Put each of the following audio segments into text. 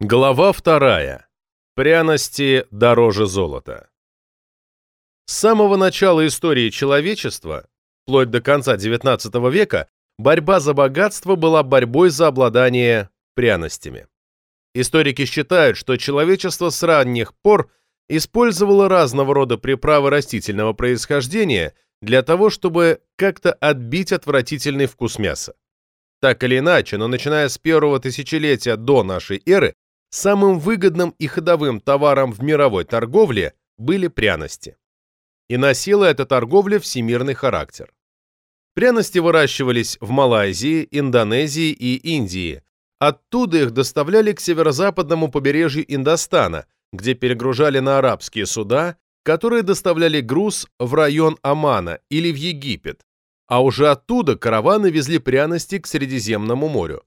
Глава вторая. Пряности дороже золота. С самого начала истории человечества, вплоть до конца XIX века, борьба за богатство была борьбой за обладание пряностями. Историки считают, что человечество с ранних пор использовало разного рода приправы растительного происхождения для того, чтобы как-то отбить отвратительный вкус мяса. Так или иначе, но начиная с первого тысячелетия до нашей эры, Самым выгодным и ходовым товаром в мировой торговле были пряности. И носила эта торговля всемирный характер. Пряности выращивались в Малайзии, Индонезии и Индии. Оттуда их доставляли к северо-западному побережью Индостана, где перегружали на арабские суда, которые доставляли груз в район Омана или в Египет, а уже оттуда караваны везли пряности к Средиземному морю.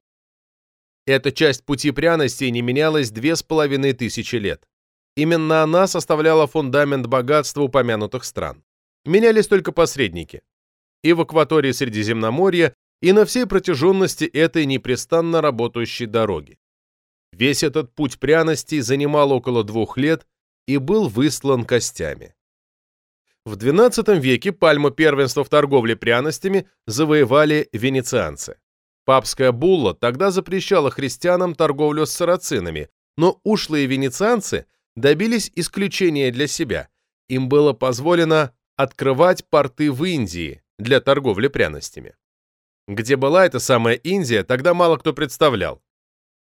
Эта часть пути пряностей не менялась две с половиной тысячи лет. Именно она составляла фундамент богатства упомянутых стран. Менялись только посредники. И в акватории Средиземноморья, и на всей протяженности этой непрестанно работающей дороги. Весь этот путь пряностей занимал около двух лет и был выслан костями. В XII веке пальму первенства в торговле пряностями завоевали венецианцы. Папская булла тогда запрещала христианам торговлю с сарацинами, но ушлые венецианцы добились исключения для себя. Им было позволено открывать порты в Индии для торговли пряностями. Где была эта самая Индия, тогда мало кто представлял.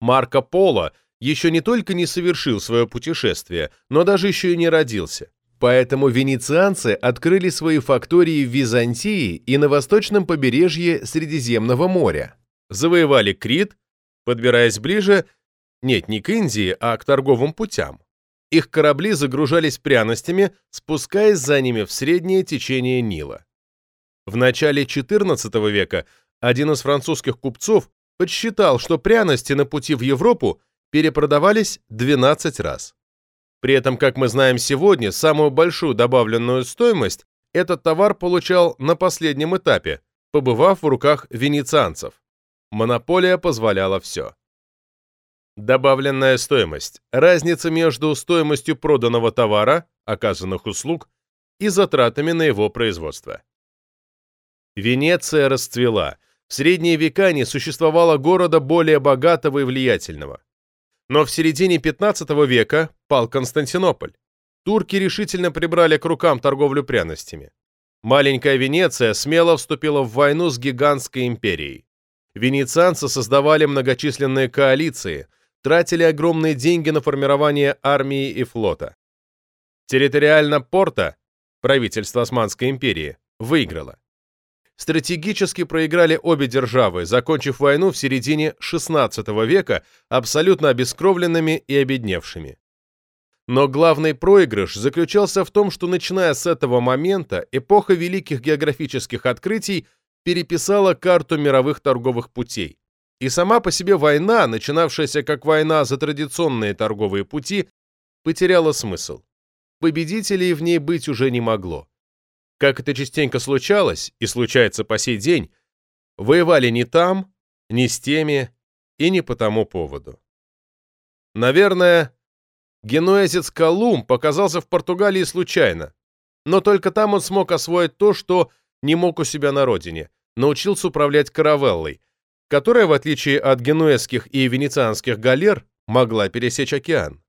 Марко Поло еще не только не совершил свое путешествие, но даже еще и не родился. Поэтому венецианцы открыли свои фактории в Византии и на восточном побережье Средиземного моря завоевали Крит, подбираясь ближе, нет, не к Индии, а к торговым путям. Их корабли загружались пряностями, спускаясь за ними в среднее течение Нила. В начале XIV века один из французских купцов подсчитал, что пряности на пути в Европу перепродавались 12 раз. При этом, как мы знаем сегодня, самую большую добавленную стоимость этот товар получал на последнем этапе, побывав в руках венецианцев. Монополия позволяла все. Добавленная стоимость – разница между стоимостью проданного товара, оказанных услуг и затратами на его производство. Венеция расцвела. В средние века не существовало города более богатого и влиятельного. Но в середине 15 века пал Константинополь. Турки решительно прибрали к рукам торговлю пряностями. Маленькая Венеция смело вступила в войну с гигантской империей. Венецианцы создавали многочисленные коалиции, тратили огромные деньги на формирование армии и флота. Территориально Порта, правительство Османской империи, выиграло. Стратегически проиграли обе державы, закончив войну в середине XVI века абсолютно обескровленными и обедневшими. Но главный проигрыш заключался в том, что начиная с этого момента эпоха великих географических открытий – переписала карту мировых торговых путей. И сама по себе война, начинавшаяся как война за традиционные торговые пути, потеряла смысл. Победителей в ней быть уже не могло. Как это частенько случалось, и случается по сей день, воевали не там, не с теми и не по тому поводу. Наверное, генуэзец Колумб показался в Португалии случайно, но только там он смог освоить то, что не мог у себя на родине, научился управлять каравеллой, которая, в отличие от генуэзских и венецианских галер, могла пересечь океан.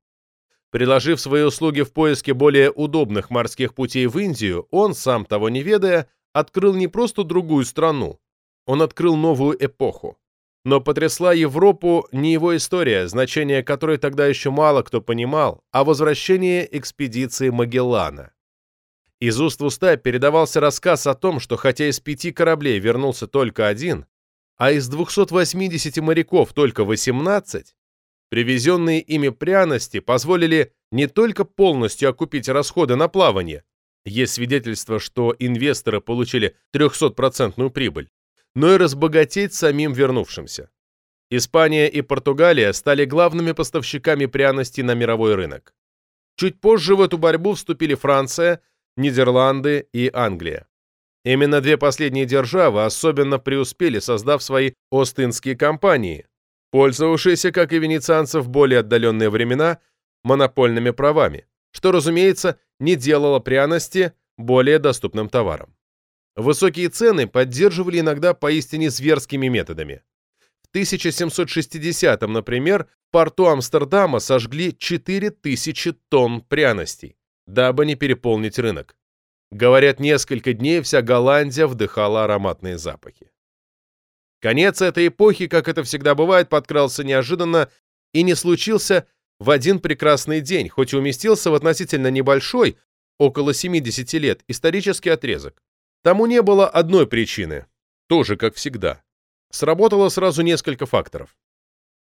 Приложив свои услуги в поиске более удобных морских путей в Индию, он, сам того не ведая, открыл не просто другую страну, он открыл новую эпоху. Но потрясла Европу не его история, значение которой тогда еще мало кто понимал, а возвращение экспедиции Магеллана. Из уст в уста передавался рассказ о том, что хотя из пяти кораблей вернулся только один, а из 280 моряков только 18, привезенные ими пряности позволили не только полностью окупить расходы на плавание, есть свидетельство, что инвесторы получили 300% прибыль, но и разбогатеть самим вернувшимся. Испания и Португалия стали главными поставщиками пряностей на мировой рынок. Чуть позже в эту борьбу вступили Франция – Нидерланды и Англия. Именно две последние державы особенно преуспели, создав свои Остинские компании, пользовавшиеся, как и венецианцы в более отдаленные времена, монопольными правами, что, разумеется, не делало пряности более доступным товаром. Высокие цены поддерживали иногда поистине зверскими методами. В 1760-м, например, порту Амстердама сожгли 4000 тонн пряностей, дабы не переполнить рынок. Говорят, несколько дней вся Голландия вдыхала ароматные запахи. Конец этой эпохи, как это всегда бывает, подкрался неожиданно и не случился в один прекрасный день, хоть и уместился в относительно небольшой, около 70 лет, исторический отрезок. Тому не было одной причины, тоже как всегда. Сработало сразу несколько факторов.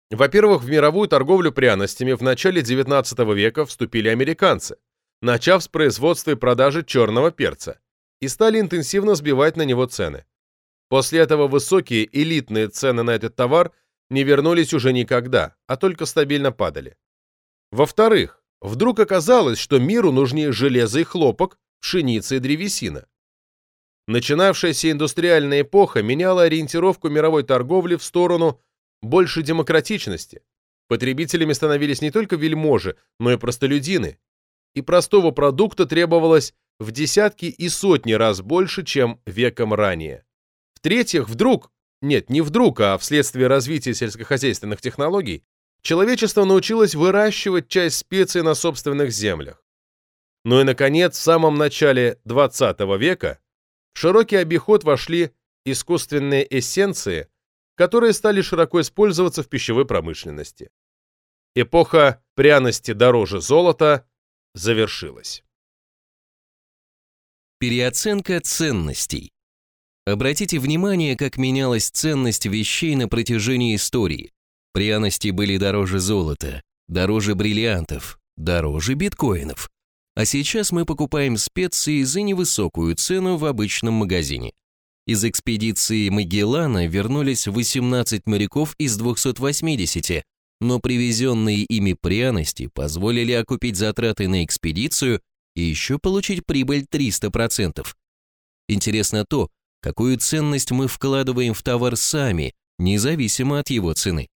Во-первых, в мировую торговлю пряностями в начале XIX века вступили американцы, начав с производства и продажи черного перца, и стали интенсивно сбивать на него цены. После этого высокие элитные цены на этот товар не вернулись уже никогда, а только стабильно падали. Во-вторых, вдруг оказалось, что миру нужнее железо и хлопок, пшеница и древесина. Начинавшаяся индустриальная эпоха меняла ориентировку мировой торговли в сторону большей демократичности. Потребителями становились не только вельможи, но и простолюдины. И простого продукта требовалось в десятки и сотни раз больше, чем веком ранее. В-третьих, вдруг, нет, не вдруг, а вследствие развития сельскохозяйственных технологий, человечество научилось выращивать часть специй на собственных землях. Ну и, наконец, в самом начале 20 века в широкий обиход вошли искусственные эссенции, которые стали широко использоваться в пищевой промышленности. Эпоха пряности дороже золота завершилась. Переоценка ценностей. Обратите внимание, как менялась ценность вещей на протяжении истории. Пряности были дороже золота, дороже бриллиантов, дороже биткоинов. А сейчас мы покупаем специи за невысокую цену в обычном магазине. Из экспедиции Магеллана вернулись 18 моряков из 280, но привезенные ими пряности позволили окупить затраты на экспедицию и еще получить прибыль 300%. Интересно то, какую ценность мы вкладываем в товар сами, независимо от его цены.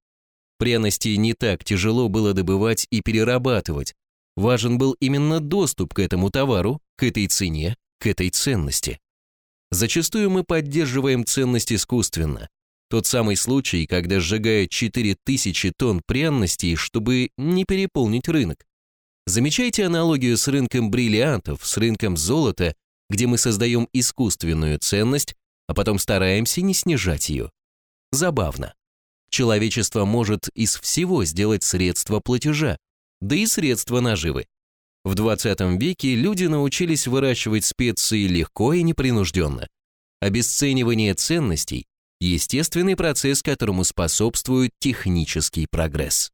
Пряности не так тяжело было добывать и перерабатывать, Важен был именно доступ к этому товару, к этой цене, к этой ценности. Зачастую мы поддерживаем ценность искусственно. Тот самый случай, когда сжигают 4000 тонн пряностей, чтобы не переполнить рынок. Замечайте аналогию с рынком бриллиантов, с рынком золота, где мы создаем искусственную ценность, а потом стараемся не снижать ее. Забавно. Человечество может из всего сделать средство платежа, да и средства наживы. В 20 веке люди научились выращивать специи легко и непринужденно. Обесценивание ценностей – естественный процесс, которому способствует технический прогресс.